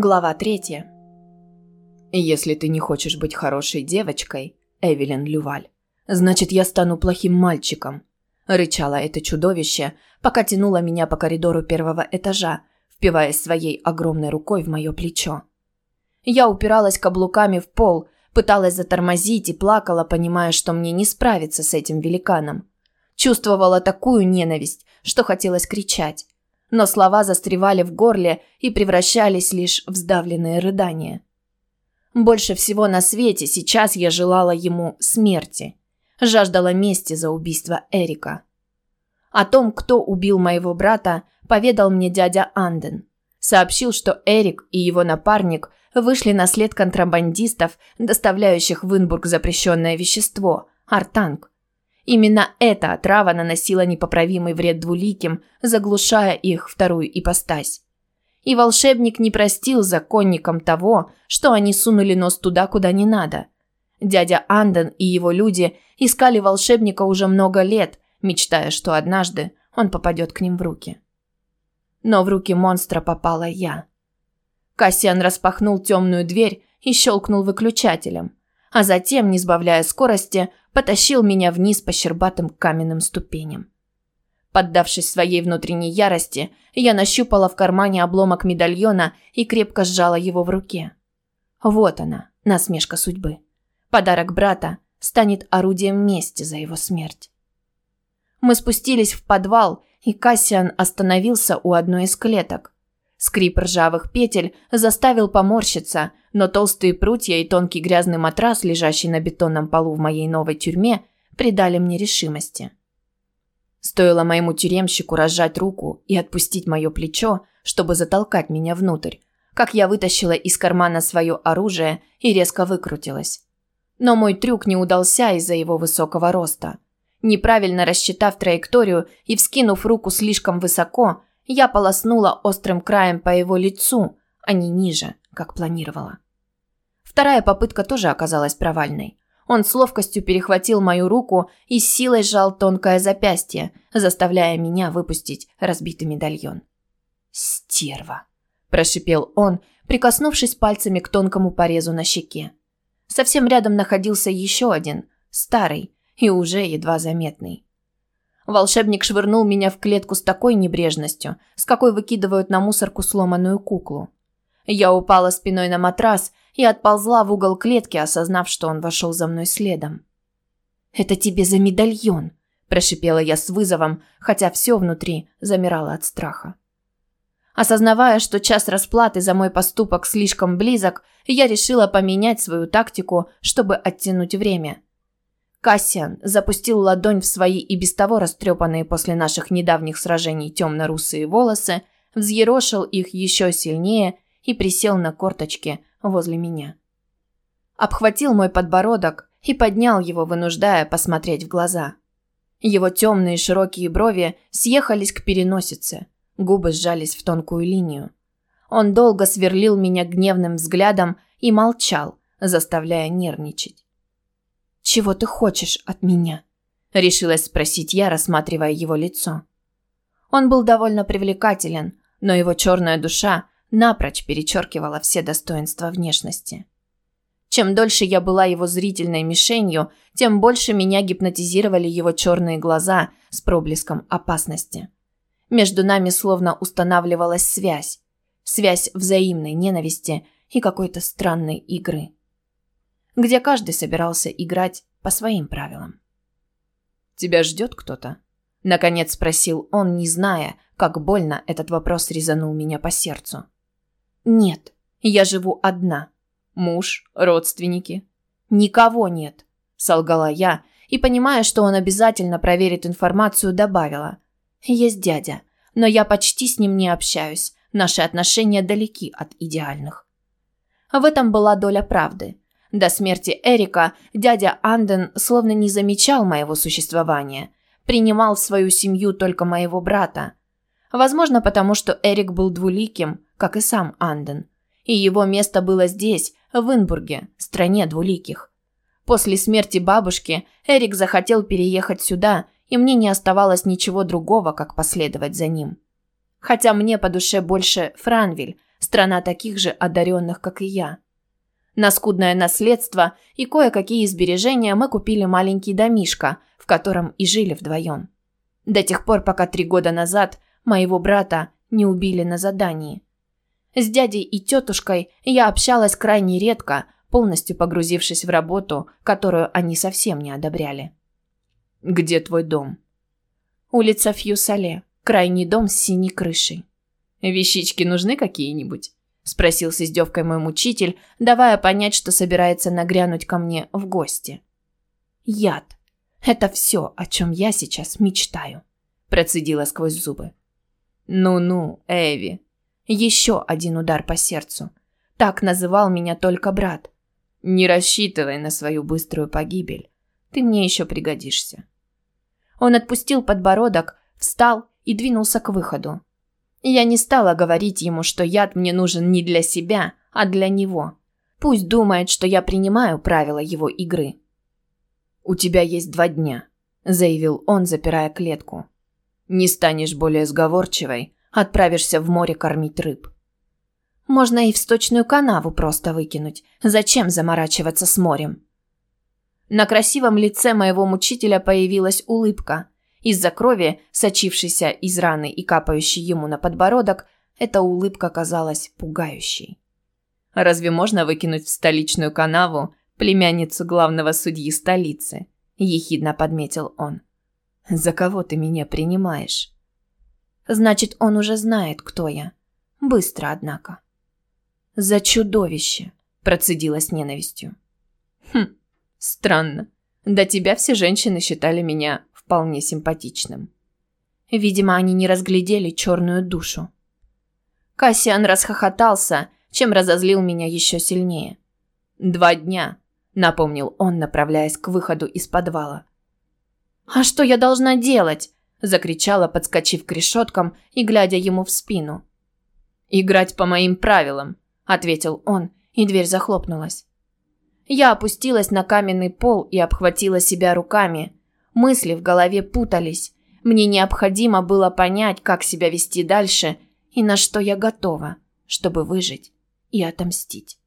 Глава третья. «Если ты не хочешь быть хорошей девочкой, Эвелин Люваль, значит, я стану плохим мальчиком», – рычало это чудовище, пока тянуло меня по коридору первого этажа, впиваясь своей огромной рукой в мое плечо. Я упиралась каблуками в пол, пыталась затормозить и плакала, понимая, что мне не справиться с этим великаном. Чувствовала такую ненависть, что хотелось кричать но слова застревали в горле и превращались лишь в сдавленные рыдания. Больше всего на свете сейчас я желала ему смерти, жаждала мести за убийство Эрика. О том, кто убил моего брата, поведал мне дядя Анден. Сообщил, что Эрик и его напарник вышли на след контрабандистов, доставляющих в Инбург запрещенное вещество – артанг, Именно эта отрава наносила непоправимый вред двуликим, заглушая их вторую ипостась. И волшебник не простил законникам того, что они сунули нос туда, куда не надо. Дядя Анден и его люди искали волшебника уже много лет, мечтая, что однажды он попадет к ним в руки. Но в руки монстра попала я. Кассиан распахнул темную дверь и щелкнул выключателем а затем, не сбавляя скорости, потащил меня вниз по щербатым каменным ступеням. Поддавшись своей внутренней ярости, я нащупала в кармане обломок медальона и крепко сжала его в руке. Вот она, насмешка судьбы. Подарок брата станет орудием мести за его смерть. Мы спустились в подвал, и Кассиан остановился у одной из клеток. Скрип ржавых петель заставил поморщиться, но толстые прутья и тонкий грязный матрас, лежащий на бетонном полу в моей новой тюрьме, придали мне решимости. Стоило моему тюремщику разжать руку и отпустить мое плечо, чтобы затолкать меня внутрь, как я вытащила из кармана свое оружие и резко выкрутилась. Но мой трюк не удался из-за его высокого роста. Неправильно рассчитав траекторию и вскинув руку слишком высоко, я полоснула острым краем по его лицу, а не ниже, как планировала. Вторая попытка тоже оказалась провальной. Он с ловкостью перехватил мою руку и силой сжал тонкое запястье, заставляя меня выпустить разбитый медальон. «Стерва!» – прошипел он, прикоснувшись пальцами к тонкому порезу на щеке. Совсем рядом находился еще один, старый и уже едва заметный. Волшебник швырнул меня в клетку с такой небрежностью, с какой выкидывают на мусорку сломанную куклу. Я упала спиной на матрас и отползла в угол клетки, осознав, что он вошел за мной следом. «Это тебе за медальон», – прошипела я с вызовом, хотя все внутри замирало от страха. Осознавая, что час расплаты за мой поступок слишком близок, я решила поменять свою тактику, чтобы оттянуть время – Кассиан запустил ладонь в свои и без того растрепанные после наших недавних сражений темно-русые волосы, взъерошил их еще сильнее и присел на корточки возле меня. Обхватил мой подбородок и поднял его, вынуждая посмотреть в глаза. Его темные широкие брови съехались к переносице, губы сжались в тонкую линию. Он долго сверлил меня гневным взглядом и молчал, заставляя нервничать. «Чего ты хочешь от меня?» – решилась спросить я, рассматривая его лицо. Он был довольно привлекателен, но его черная душа напрочь перечеркивала все достоинства внешности. Чем дольше я была его зрительной мишенью, тем больше меня гипнотизировали его черные глаза с проблеском опасности. Между нами словно устанавливалась связь. Связь взаимной ненависти и какой-то странной игры где каждый собирался играть по своим правилам. «Тебя ждет кто-то?» – наконец спросил он, не зная, как больно этот вопрос резанул меня по сердцу. «Нет, я живу одна. Муж, родственники?» «Никого нет», – солгала я, и, понимая, что он обязательно проверит информацию, добавила. «Есть дядя, но я почти с ним не общаюсь, наши отношения далеки от идеальных». В этом была доля правды – до смерти Эрика дядя Анден словно не замечал моего существования, принимал в свою семью только моего брата. Возможно, потому что Эрик был двуликим, как и сам Анден, и его место было здесь, в Инбурге, стране двуликих. После смерти бабушки Эрик захотел переехать сюда, и мне не оставалось ничего другого, как последовать за ним. Хотя мне по душе больше Франвиль, страна таких же одаренных, как и я. На скудное наследство и кое-какие сбережения мы купили маленький домишко, в котором и жили вдвоем. До тех пор, пока три года назад моего брата не убили на задании. С дядей и тетушкой я общалась крайне редко, полностью погрузившись в работу, которую они совсем не одобряли. «Где твой дом?» «Улица Фьюсале, крайний дом с синей крышей». «Вещички нужны какие-нибудь?» – спросил с издевкой мой мучитель, давая понять, что собирается нагрянуть ко мне в гости. «Яд. Это все, о чем я сейчас мечтаю», – процедила сквозь зубы. «Ну-ну, Эви». Еще один удар по сердцу. Так называл меня только брат. Не рассчитывай на свою быструю погибель. Ты мне еще пригодишься. Он отпустил подбородок, встал и двинулся к выходу. Я не стала говорить ему, что яд мне нужен не для себя, а для него. Пусть думает, что я принимаю правила его игры. «У тебя есть два дня», – заявил он, запирая клетку. «Не станешь более сговорчивой, отправишься в море кормить рыб. Можно и в сточную канаву просто выкинуть. Зачем заморачиваться с морем? На красивом лице моего мучителя появилась улыбка. Из-за крови, сочившейся из раны и капающей ему на подбородок, эта улыбка казалась пугающей. Разве можно выкинуть в столичную канаву племянницу главного судьи столицы? ехидно подметил он. За кого ты меня принимаешь? Значит, он уже знает, кто я. Быстро, однако. «За чудовище!» – процедила с ненавистью. «Хм, странно. До тебя все женщины считали меня вполне симпатичным». Видимо, они не разглядели черную душу. Кассиан расхохотался, чем разозлил меня еще сильнее. «Два дня», – напомнил он, направляясь к выходу из подвала. «А что я должна делать?» – закричала, подскочив к решеткам и глядя ему в спину. «Играть по моим правилам», ответил он, и дверь захлопнулась. Я опустилась на каменный пол и обхватила себя руками. Мысли в голове путались. Мне необходимо было понять, как себя вести дальше и на что я готова, чтобы выжить и отомстить.